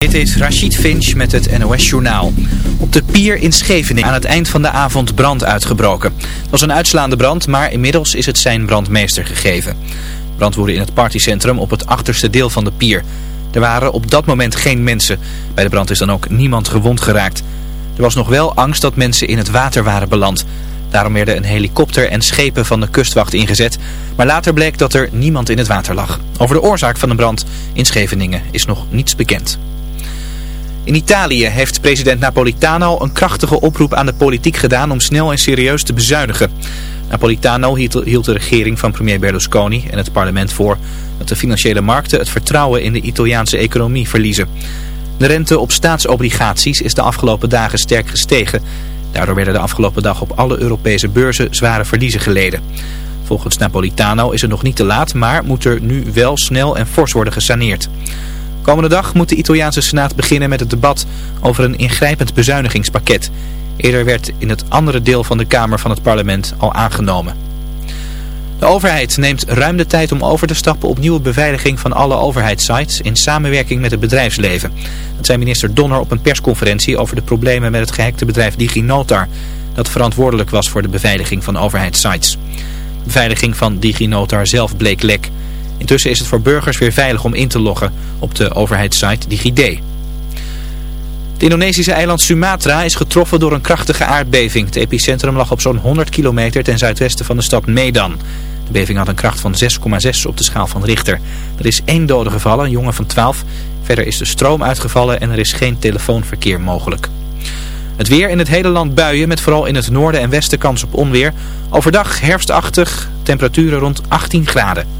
Dit is Rachid Finch met het NOS Journaal. Op de pier in Scheveningen aan het eind van de avond brand uitgebroken. Het was een uitslaande brand, maar inmiddels is het zijn brandmeester gegeven. Brand in het partycentrum op het achterste deel van de pier. Er waren op dat moment geen mensen. Bij de brand is dan ook niemand gewond geraakt. Er was nog wel angst dat mensen in het water waren beland. Daarom werden een helikopter en schepen van de kustwacht ingezet. Maar later bleek dat er niemand in het water lag. Over de oorzaak van de brand in Scheveningen is nog niets bekend. In Italië heeft president Napolitano een krachtige oproep aan de politiek gedaan om snel en serieus te bezuinigen. Napolitano hield de regering van premier Berlusconi en het parlement voor dat de financiële markten het vertrouwen in de Italiaanse economie verliezen. De rente op staatsobligaties is de afgelopen dagen sterk gestegen. Daardoor werden de afgelopen dag op alle Europese beurzen zware verliezen geleden. Volgens Napolitano is het nog niet te laat, maar moet er nu wel snel en fors worden gesaneerd. Komende dag moet de Italiaanse Senaat beginnen met het debat over een ingrijpend bezuinigingspakket. Eerder werd in het andere deel van de Kamer van het parlement al aangenomen. De overheid neemt ruim de tijd om over te stappen op nieuwe beveiliging van alle overheidssites in samenwerking met het bedrijfsleven. Dat zei minister Donner op een persconferentie over de problemen met het gehackte bedrijf DigiNotar, dat verantwoordelijk was voor de beveiliging van overheidssites. De beveiliging van DigiNotar zelf bleek lek. Intussen is het voor burgers weer veilig om in te loggen op de overheidssite DigiD. Het Indonesische eiland Sumatra is getroffen door een krachtige aardbeving. Het epicentrum lag op zo'n 100 kilometer ten zuidwesten van de stad Medan. De beving had een kracht van 6,6 op de schaal van Richter. Er is één dode gevallen, een jongen van 12. Verder is de stroom uitgevallen en er is geen telefoonverkeer mogelijk. Het weer in het hele land buien met vooral in het noorden en westen kans op onweer. Overdag herfstachtig, temperaturen rond 18 graden.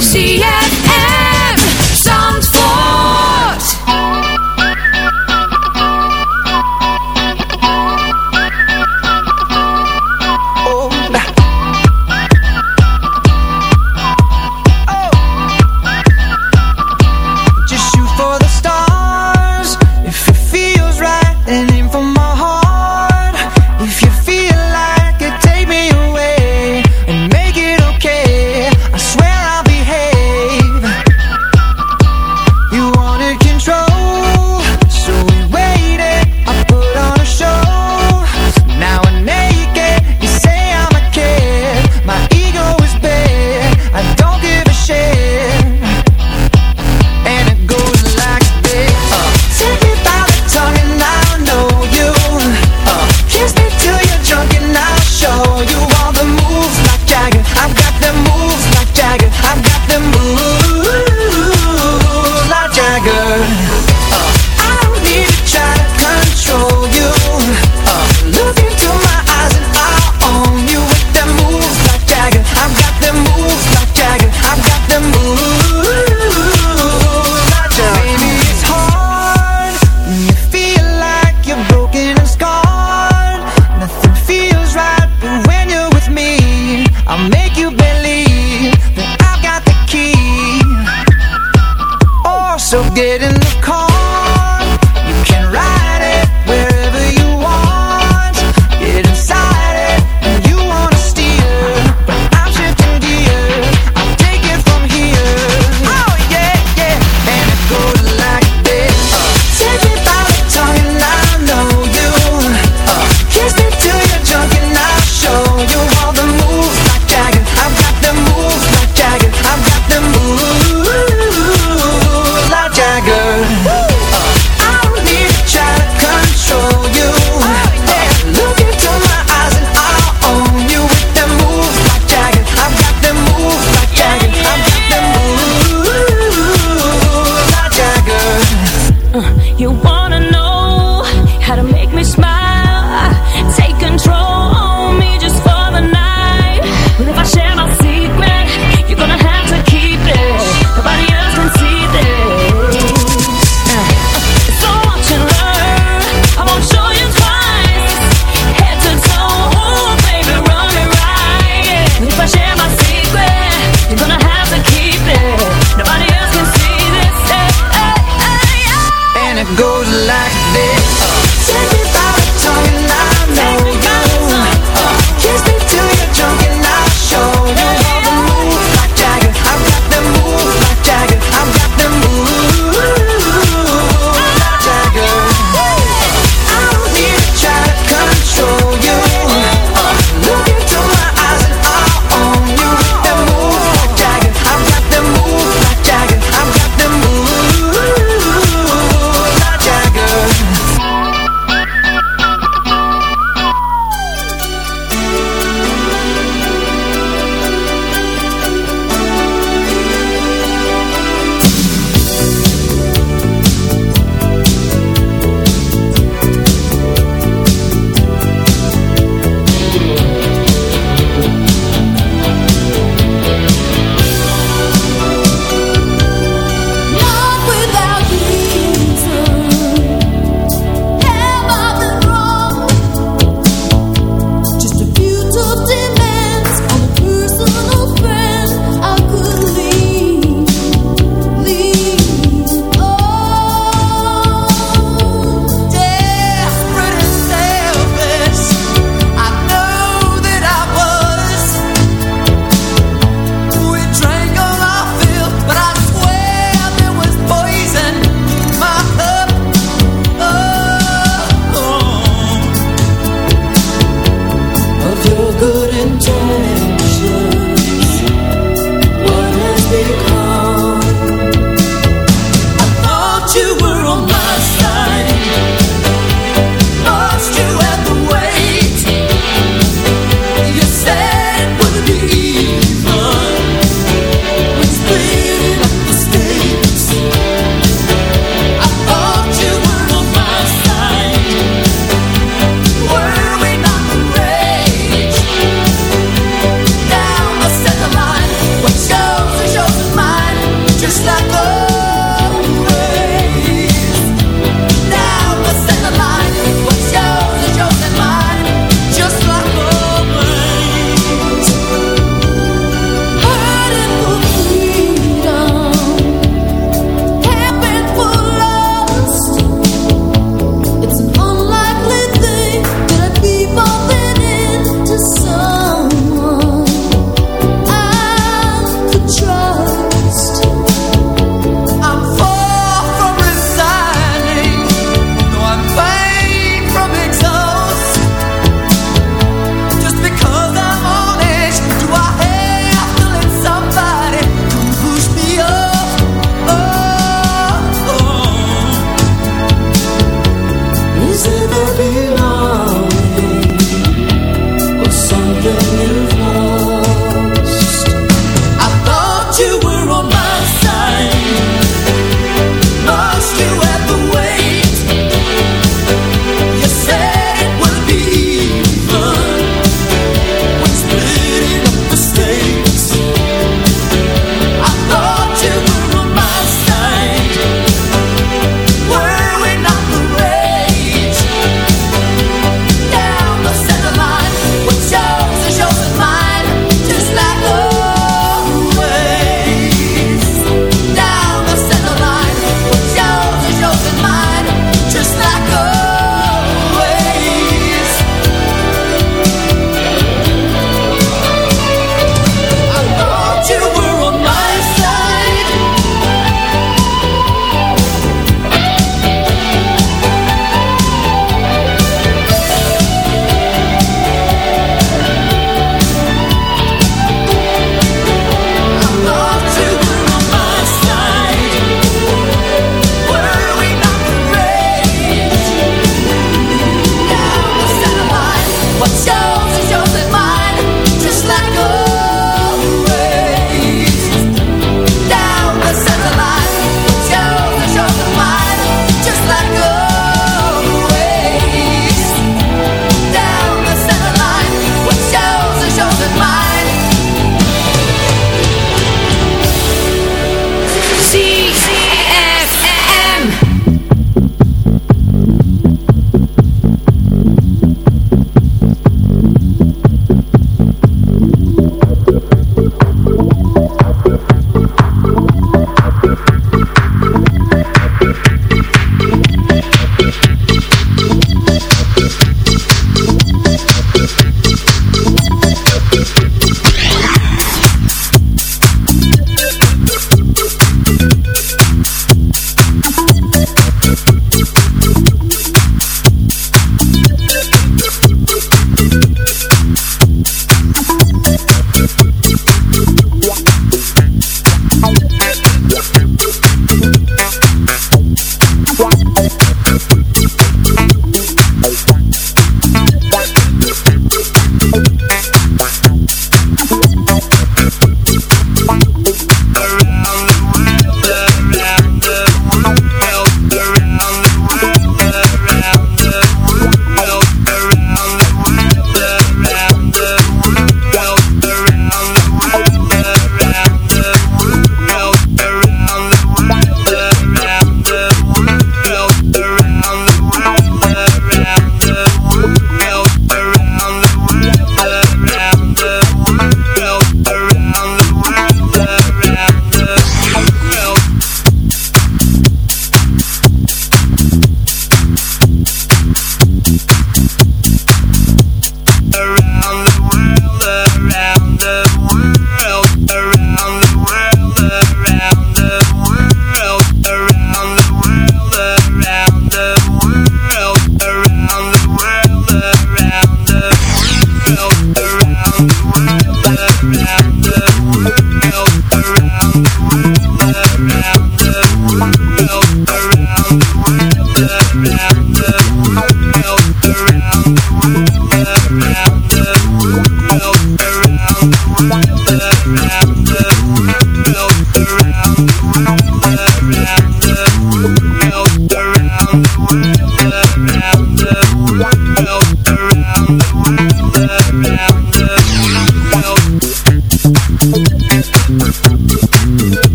ZFM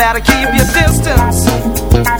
better keep your distance.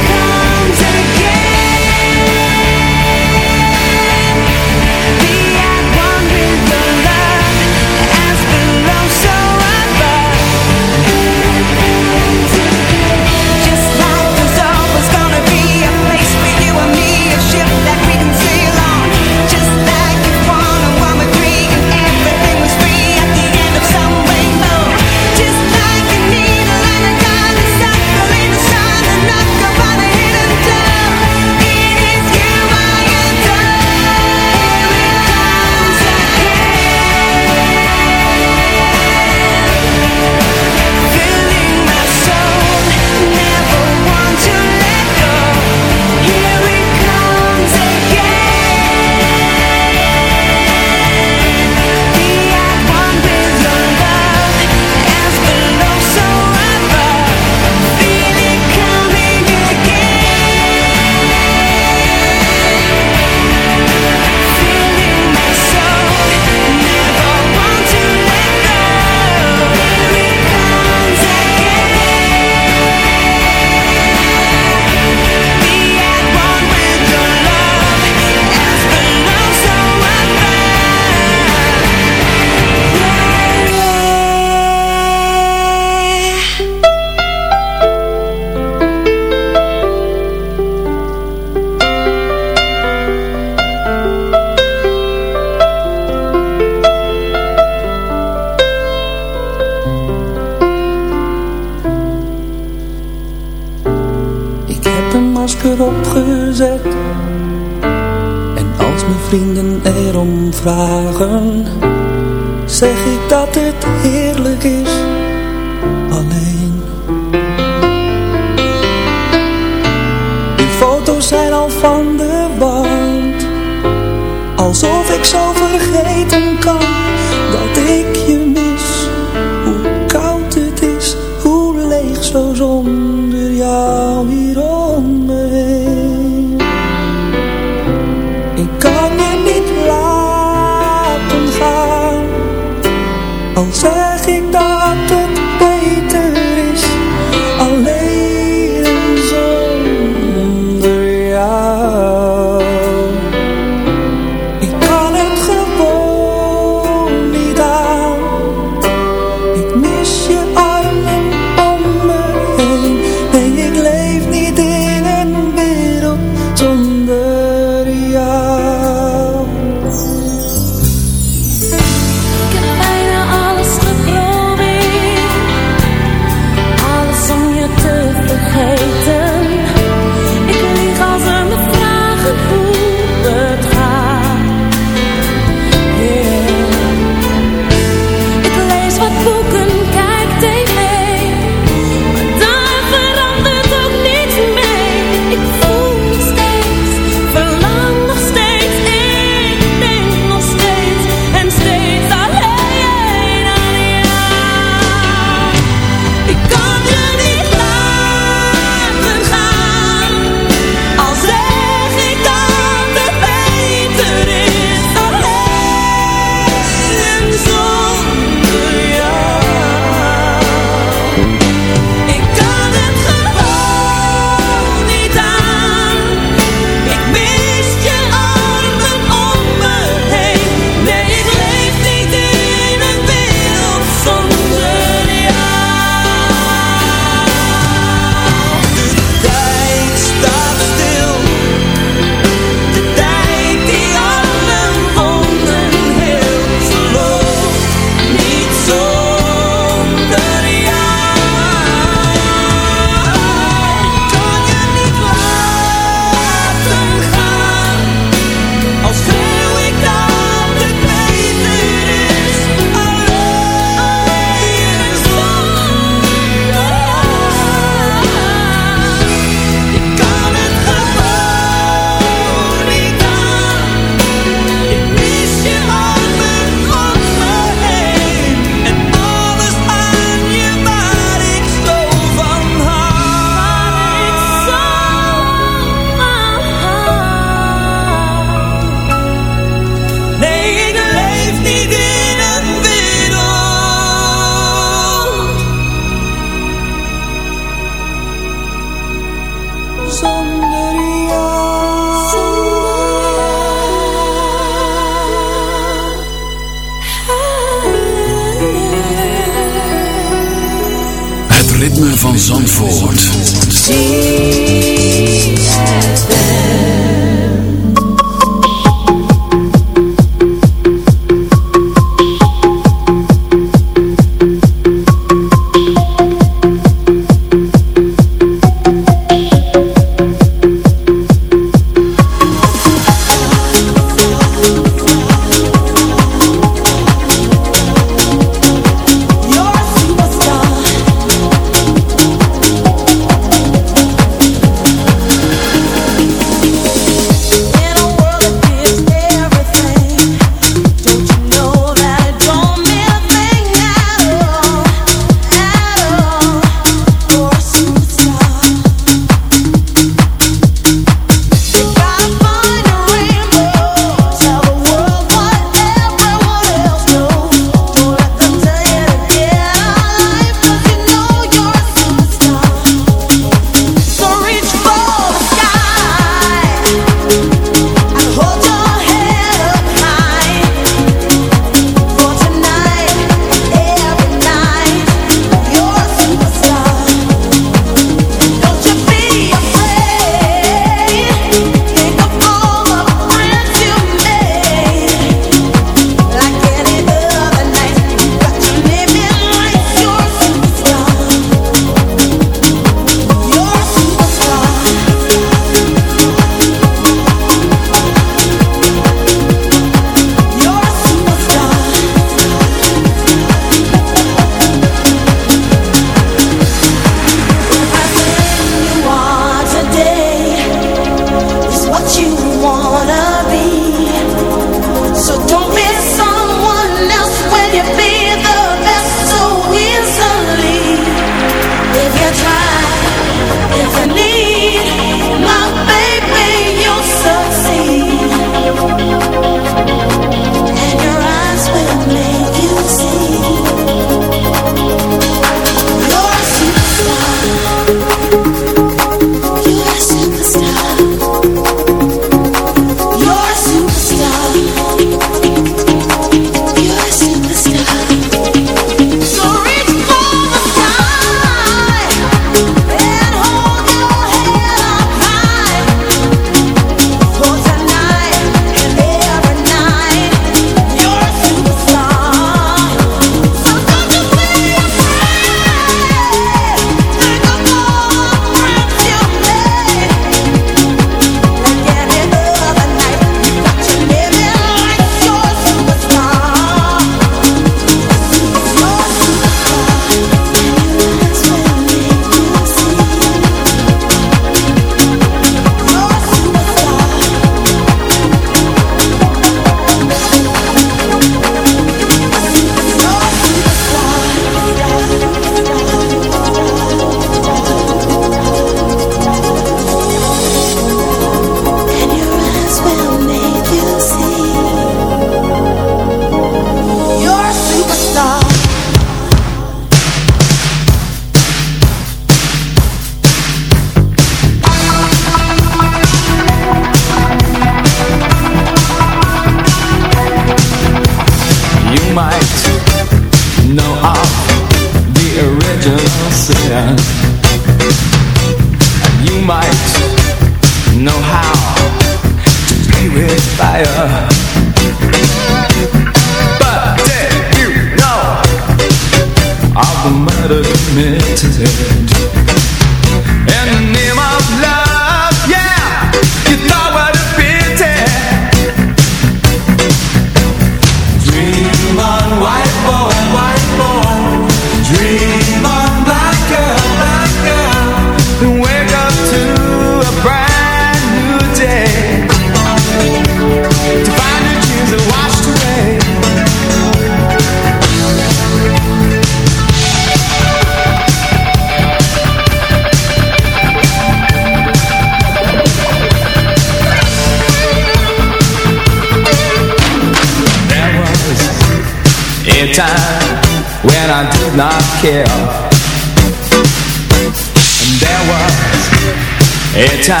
Time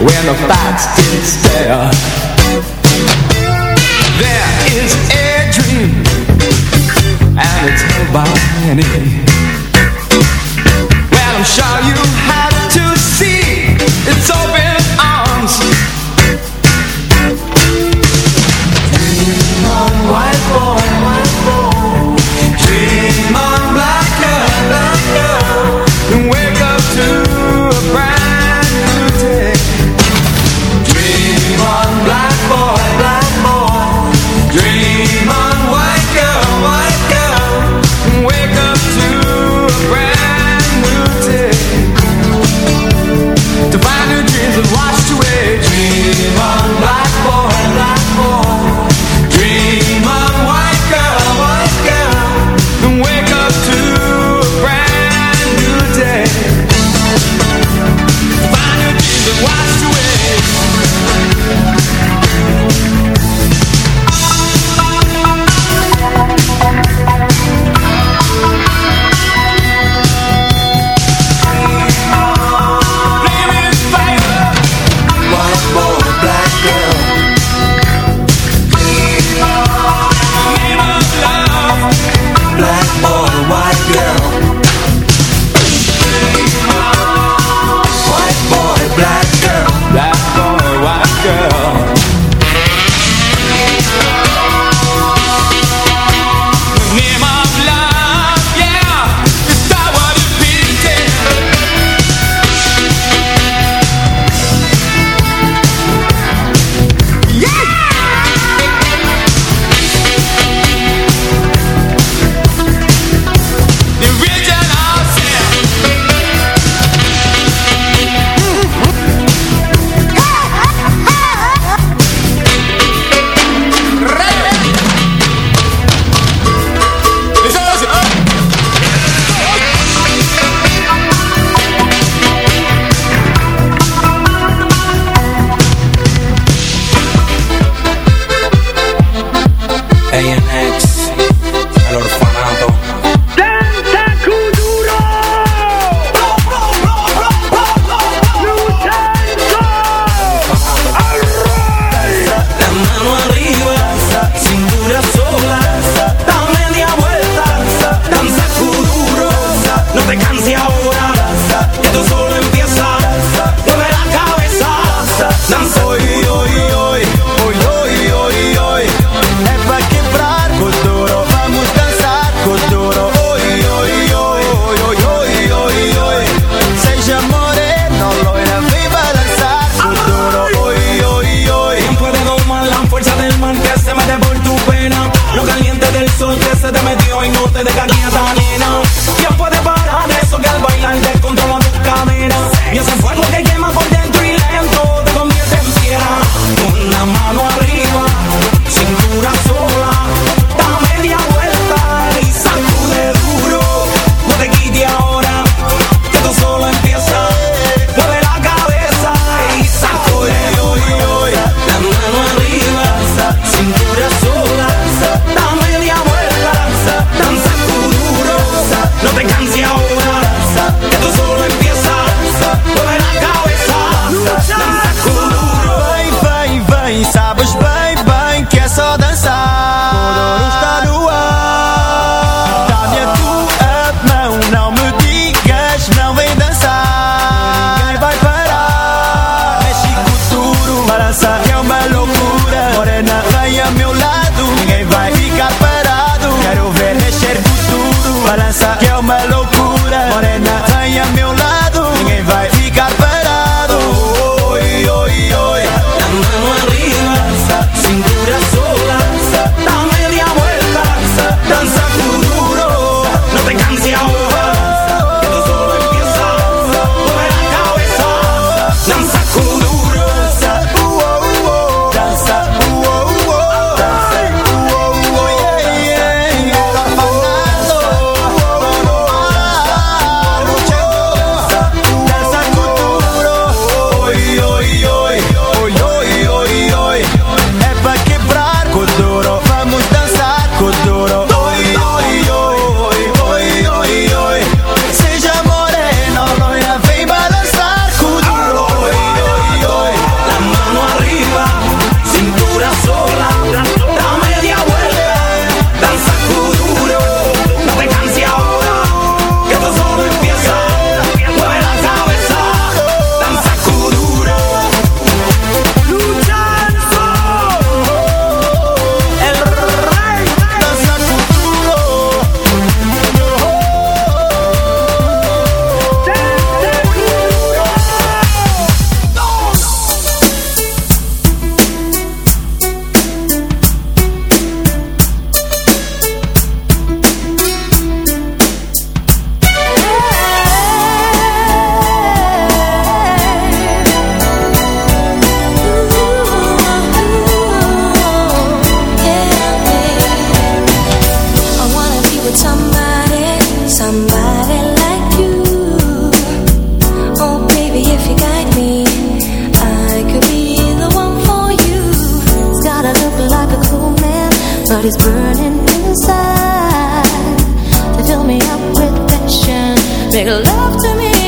when the facts did stare. like a cool man, but he's burning inside. They fill me up with passion, make love to me.